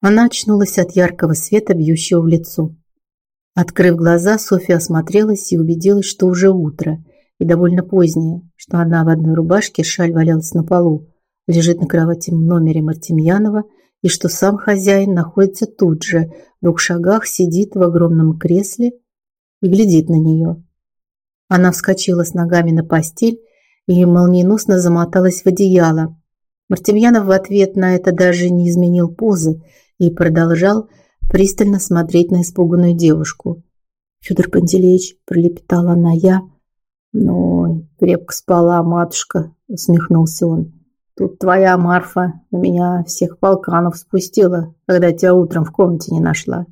Она очнулась от яркого света, бьющего в лицо. Открыв глаза, Софья осмотрелась и убедилась, что уже утро, и довольно позднее, что она в одной рубашке, шаль валялась на полу, лежит на кровати в номере Мартемьянова, и что сам хозяин находится тут же, в двух шагах сидит в огромном кресле и глядит на нее. Она вскочила с ногами на постель и молниеносно замоталась в одеяло. Мартемьянов в ответ на это даже не изменил позы и продолжал пристально смотреть на испуганную девушку. «Федор Пантелеич», – пролепетала она, – «я...» «Ну, крепко спала, матушка», – усмехнулся он. «Тут твоя Марфа на меня всех полканов спустила, когда тебя утром в комнате не нашла.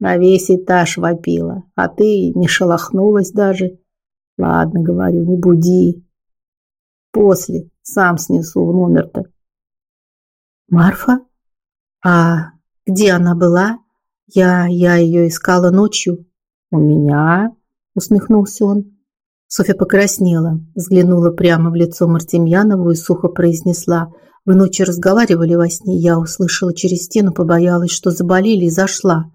На весь этаж вопила, а ты не шелохнулась даже. Ладно, говорю, не буди. После сам снесу в номер-то. Марфа? А где она была? Я я ее искала ночью. У меня, усмехнулся он. Софья покраснела, взглянула прямо в лицо Мартемьянову и сухо произнесла: "Вы ночью разговаривали во сне, я услышала через стену, побоялась, что заболели и зашла".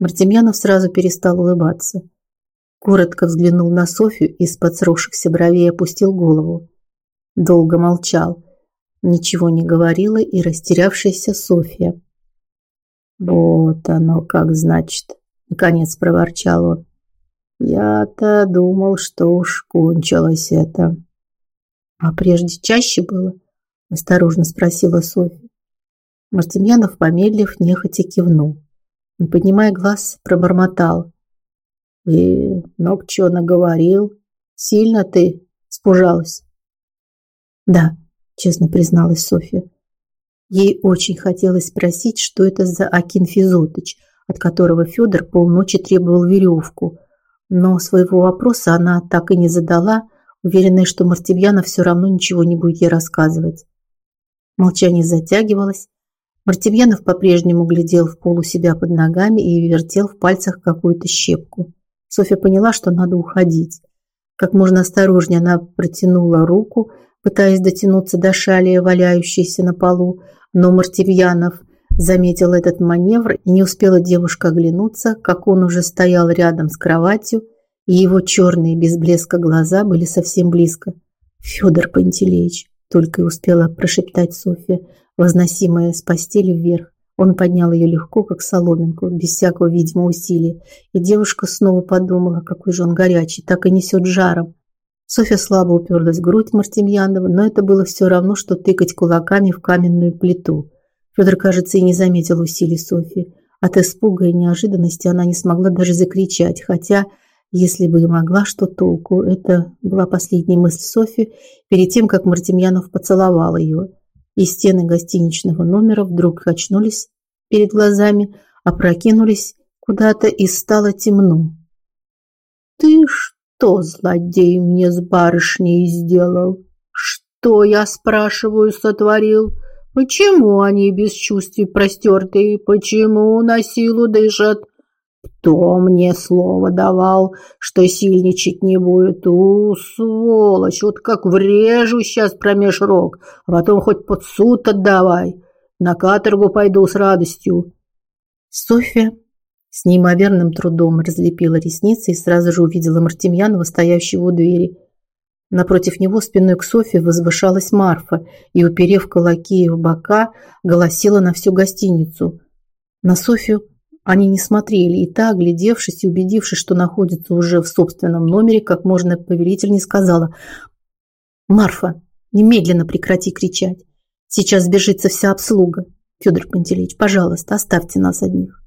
Мартемьянов сразу перестал улыбаться. Коротко взглянул на Софью и из-под сросшихся бровей опустил голову. Долго молчал. Ничего не говорила и растерявшаяся Софья. «Вот оно как значит», — наконец проворчал он. «Я-то думал, что уж кончилось это». «А прежде чаще было?» – осторожно спросила Софья. Мартемьянов, помедлив, нехотя кивнул. Не поднимая глаз, пробормотал. И много чего наговорил. Сильно ты спужалась? Да, честно призналась Софья. Ей очень хотелось спросить, что это за Акин Физотыч, от которого Федор полночи требовал веревку. Но своего вопроса она так и не задала, уверенная, что Мартемьяна все равно ничего не будет ей рассказывать. Молчание затягивалось. Мартемьянов по-прежнему глядел в пол у себя под ногами и вертел в пальцах какую-то щепку. Софья поняла, что надо уходить. Как можно осторожнее она протянула руку, пытаясь дотянуться до шали, валяющейся на полу, но Мартемьянов заметил этот маневр, и не успела девушка оглянуться, как он уже стоял рядом с кроватью, и его черные без блеска глаза были совсем близко. «Федор Пантелеич», – только и успела прошептать Софья, возносимая с постели вверх. Он поднял ее легко, как соломинку, без всякого видимого усилия, и девушка снова подумала, какой же он горячий, так и несет жаром. Софья слабо уперлась в грудь Мартемьянова, но это было все равно, что тыкать кулаками в каменную плиту. Федор, кажется, и не заметил усилий Софьи. От испуга и неожиданности она не смогла даже закричать, хотя, если бы и могла, что толку? Это была последняя мысль Софьи перед тем, как Мартемьянов поцеловал ее и стены гостиничного номера вдруг качнулись перед глазами, опрокинулись куда-то и стало темно. «Ты что, злодей, мне с барышней сделал? Что, я спрашиваю, сотворил? Почему они без чувств простертые? Почему на силу дышат?» Кто мне слово давал, что сильничать не будет? У, сволочь, вот как врежу сейчас промеж рог, а потом хоть под суд отдавай. На каторгу пойду с радостью. Софья с неимоверным трудом разлепила ресницы и сразу же увидела Мартемьянова, стоящего у двери. Напротив него спиной к Софье возвышалась Марфа и, уперев кулаки в бока, голосила на всю гостиницу. На Софью они не смотрели, и та, глядевшись и убедившись, что находится уже в собственном номере, как можно повелительнее сказала «Марфа, немедленно прекрати кричать. Сейчас сбежится вся обслуга. Федор Пантелеич, пожалуйста, оставьте нас одних».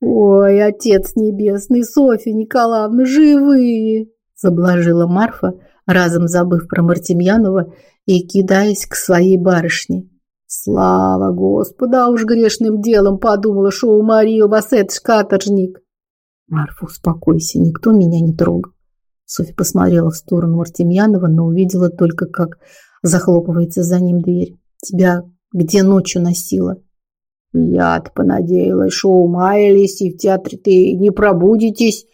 «Ой, Отец Небесный, Софья Николаевна, живые!» заблажила Марфа, разом забыв про Мартемьянова и кидаясь к своей барышне. Слава Господу, а уж грешным делом подумала, что у Марии у вас это ж каторжник. Марфа, успокойся, никто меня не трогал. Софья посмотрела в сторону Мартемьянова, но увидела только, как захлопывается за ним дверь. Тебя где ночью носила? Я-то понадеялась, что умаялись, и в театре ты не пробудетесь.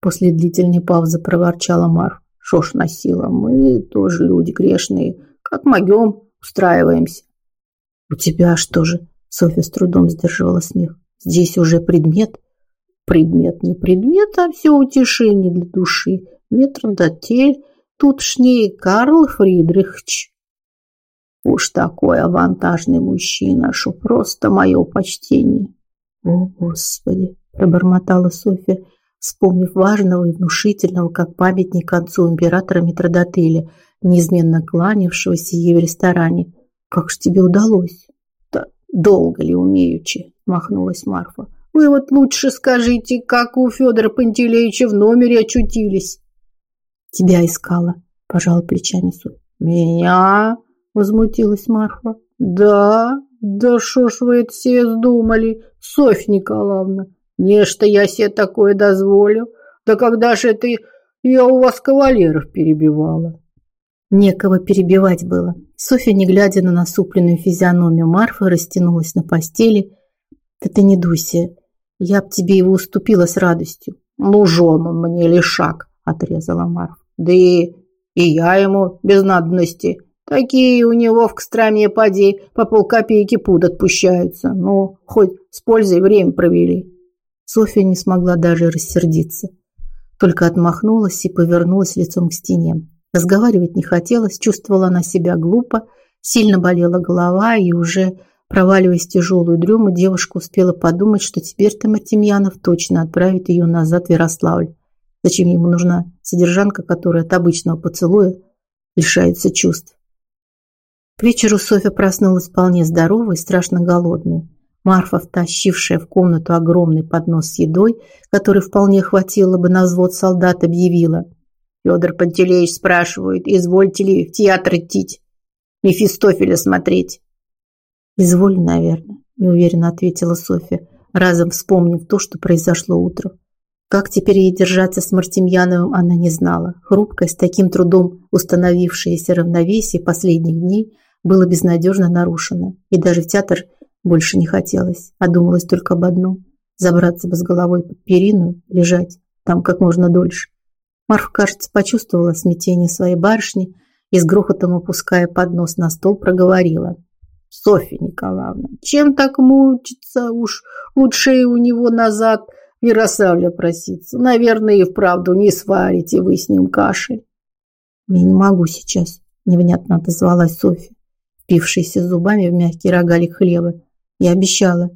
После длительной паузы проворчала Марф. Шо ж носила, мы тоже люди грешные, как могем устраиваемся. «У тебя что же, Софья с трудом сдерживала смех. Здесь уже предмет. Предмет не предмет, а все утешение для души. Метродотель, тутшний Карл Фридрихч. Уж такой авантажный мужчина, что просто мое почтение. О, Господи, пробормотала Софья, вспомнив важного и внушительного, как памятник отцу императора Митродотеля, неизменно кланявшегося ей в ресторане. Как же тебе удалось? Да долго ли умеючи, махнулась Марфа. Вы вот лучше скажите, как у Федора Пантелеича в номере очутились. Тебя искала, пожала плечами Софья. Меня? Возмутилась Марфа. Да, да шо ж вы это себе сдумали, Софья Николаевна? Нечто я себе такое дозволю. Да когда же это я у вас кавалеров перебивала? Некого перебивать было. Софья, не глядя на насупленную физиономию Марфы, растянулась на постели. Да ты не дуйся, я б тебе его уступила с радостью. Лужон он мне лишак, отрезала Марфа. Да и, и я ему без надобности. Такие у него в Костроме поди по полкопейки пуд отпущаются. Ну, хоть с пользой время провели. Софья не смогла даже рассердиться. Только отмахнулась и повернулась лицом к стене. Разговаривать не хотелось, чувствовала она себя глупо, сильно болела голова и уже проваливаясь в тяжелую дрему, девушка успела подумать, что теперь-то Мартемьянов точно отправит ее назад в Ярославль. Зачем ему нужна содержанка, которая от обычного поцелуя лишается чувств? К вечеру Софья проснулась вполне здоровой и страшно голодной. Марфа, втащившая в комнату огромный поднос с едой, который вполне хватило бы на взвод солдат, объявила. Федор Пантелеич спрашивает, извольте ли в театр идти, Мефистофеля смотреть. «Изволь, наверное», – неуверенно ответила Софья, разом вспомнив то, что произошло утром. Как теперь ей держаться с Мартемьяновым, она не знала. Хрупкое, с таким трудом установившееся равновесие последних дней было безнадежно нарушено. И даже в театр больше не хотелось, а думалось только об одном – забраться бы с головой под перину, лежать там как можно дольше. Марфа, кажется, почувствовала смятение своей барышни и с грохотом опуская поднос на стол проговорила. Софья Николаевна, чем так мучиться? Уж лучше у него назад Ярославля проситься. Наверное, и вправду не сварите вы с ним кашель. Я не могу сейчас, невнятно отозвалась Софья, впившаяся зубами в мягкий рогалик хлеба. Я обещала,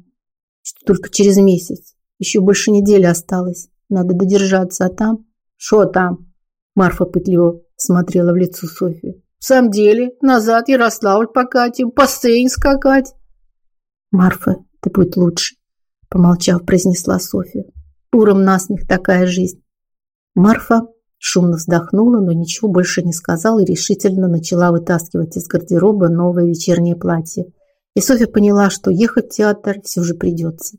что только через месяц. Еще больше недели осталось. Надо додержаться, а там... Что там? Марфа пытливо смотрела в лицо Софьи. В самом деле, назад Ярославль покатим, по сцене скакать. Марфа, ты будет лучше, помолчав, произнесла Софья. Уром насмех такая жизнь. Марфа шумно вздохнула, но ничего больше не сказала и решительно начала вытаскивать из гардероба новое вечернее платье. И Софья поняла, что ехать в театр все же придется.